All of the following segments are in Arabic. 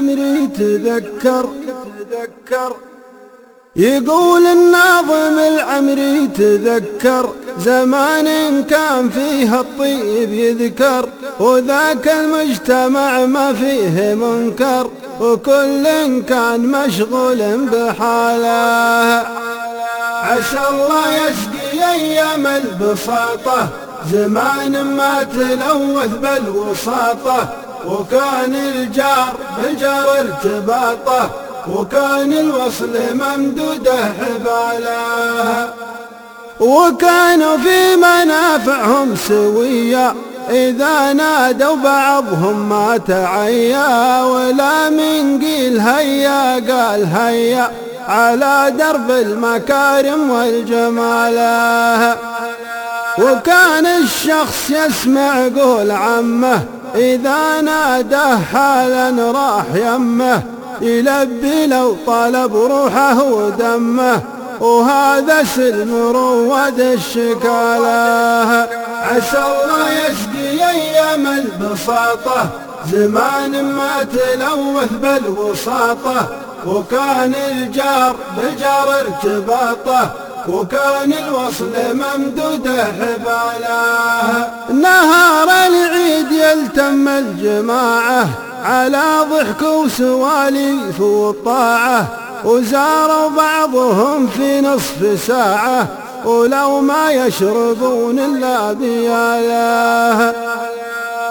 العمري تذكر تذكر يقول الناظم العمري تذكر زمان كان فيه الطيب يذكر وذاك المجتمع ما فيه منكر وكل كان مشغول بحاله. عسى الله يسقي أيام البساطة زمان ما تلوث بالوساطة. وكان الجار بجار ارتباطه وكان الوصل ممدوده حباله. وكانوا في منافعهم سويا إذا نادوا بعضهم ما تعيا ولا من قيل هيا قال هيا على درب المكارم والجماله. وكان الشخص يسمع قول عمه إذا نادى حالا راح يمه يلبي لو طلب روحه ودمه. وهذا سلم رواد الشكالة. عسى الله يسقي أيام البساطة. زمان ما تلوث بالوساطة. وكان الجار بجار ارتباطه. وكان الوصل ممدوده حباله نهار العيد يلتم الجماعة على ضحك وسواليف والطاعة وزاروا بعضهم في نصف ساعة ولو ما يشربون إلا بياله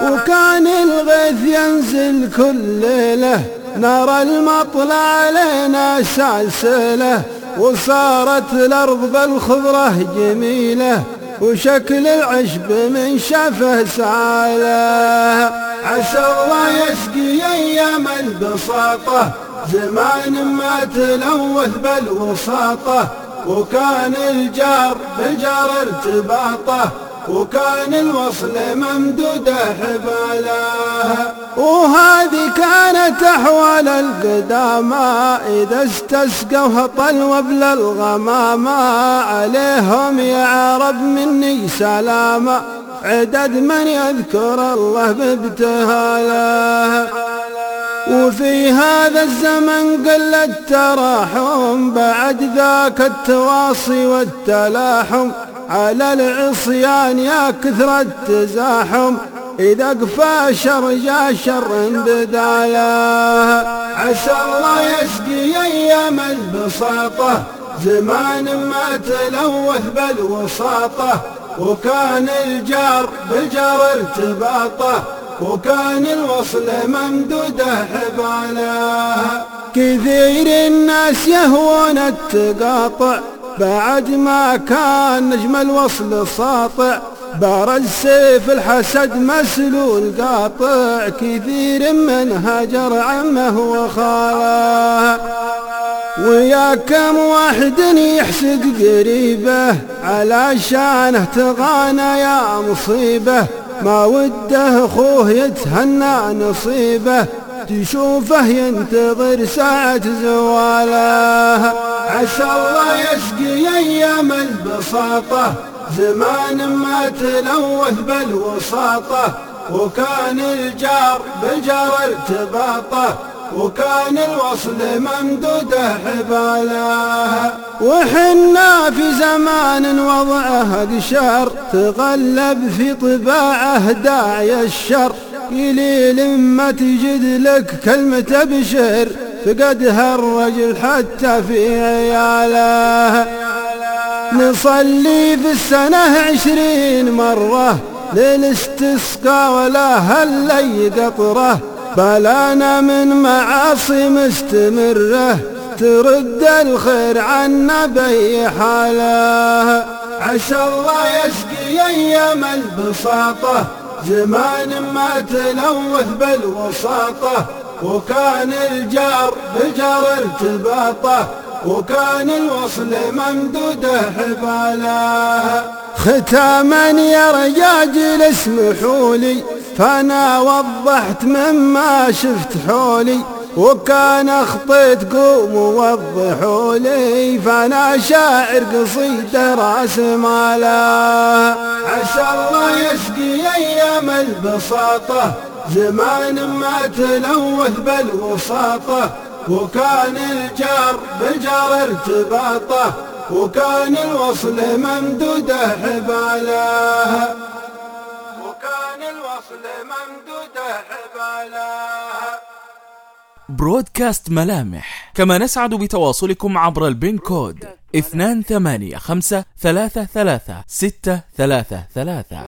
وكان الغيث ينزل كل ليلة نرى المطلع علينا سلسلة وصارت الأرض بالخضرة جميلة وشكل العشب من شفه سالة. عسى الله يسقي أيام البساطة زمان ما تلوث بالوساطة وكان الجار بجار ارتباطه. وكان الوصل ممدوده حباله وهذه كانت أحوال القدامى. إذا استسقوا طلوا بلا الغمامة عليهم يا عرب مني سلامة عدد من يذكر الله بابتهاله وفي هذا الزمن قل التراحم بعد ذاك التواصي والتلاحم. على العصيان يا كثر التزاحم إذا قفى شر جا شر بداله عسى الله يسقي أيام البساطة زمان ما تلوث بالوساطة. وكان الجار بجار ارتباطه وكان الوصل ممدوده حباله. كثير الناس يهون التقاطع بعد ما كان نجم الوصل ساطع برز سيف الحسد مسلول قاطع كثير من هجر عمه وخاله. ويا كم واحد يحسد قريبه على شانه تغانى يا مصيبه. ما وده أخوه يتهنى نصيبه تشوفه ينتظر ساعة زواله. عسى الله يسقي أيام البساطة زمان ما تلوث بالوساطة. وكان الجار بجار ارتباطه وكان الوصل ممدوده حباله. وحنا في زمان وضعه قشر تغلب في طباعه داعي الشر. قليل ما تجد لك كلمة بشر فقدها الرجل حتى في عياله. نصلي في السنة عشرين مرة للاستسقى ولا هل قطرة. بلانا من معاصي مستمرة ترد الخير عنا بأي حاله عسى الله يسقي أيام البساطة زمان ما تلوث بالوساطة. وكان الجار بجار ارتباطه وكان الوصل ممدوده حباله ختاما يا رجاجل اسمحوا لي فأنا وضحت مما شفت حولي. وكان أخطيت قوموا وضحوا لي فأنا شاعر قصيد رأس ماله عسى الله يسقي أيام البساطة زمان ما تلوث بالوساطة. وكان الجار بالجار ارتباطه وكان الوصل ممدوده حباله. وكان الوصل ممدوده حباله. برودكاست ملامح. كما نسعد بتواصلكم عبر البين كود 285333 633